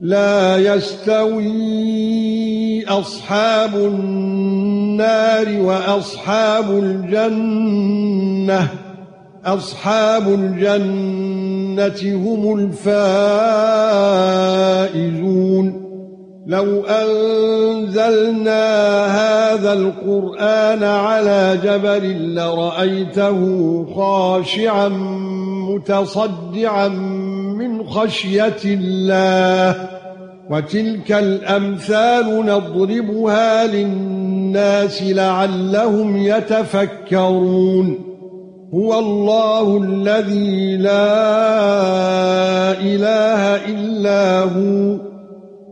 لا يستوي أصحاب النار وأصحاب الجنة. أصحاب الجنة هم الفائزون. لو أنزلنا هذا القرآن على جبل لرأيته خاشعا متصدعا خشية الله وتلك الأمثال نضربها للناس لعلهم يتفكرون. هو الله الذي لا إله إلا هو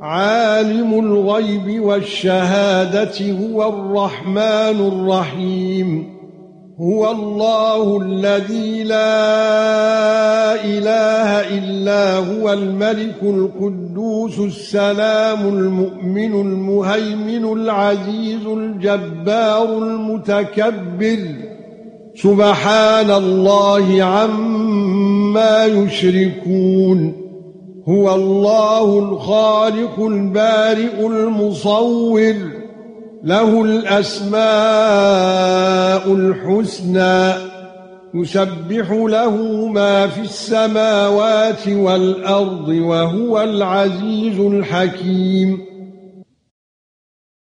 عالم الغيب والشهادة هو الرحمن الرحيم. هو الله الذي لا إله إلا هو الملك القدوس السلام المؤمن المهيمن العزيز الجبار المتكبر. سبحان الله عما يشركون. هو الله الخالق البارئ المصور. له الأسماء الحسنى يسبح له ما في السماوات والأرض وهو العزيز الحكيم.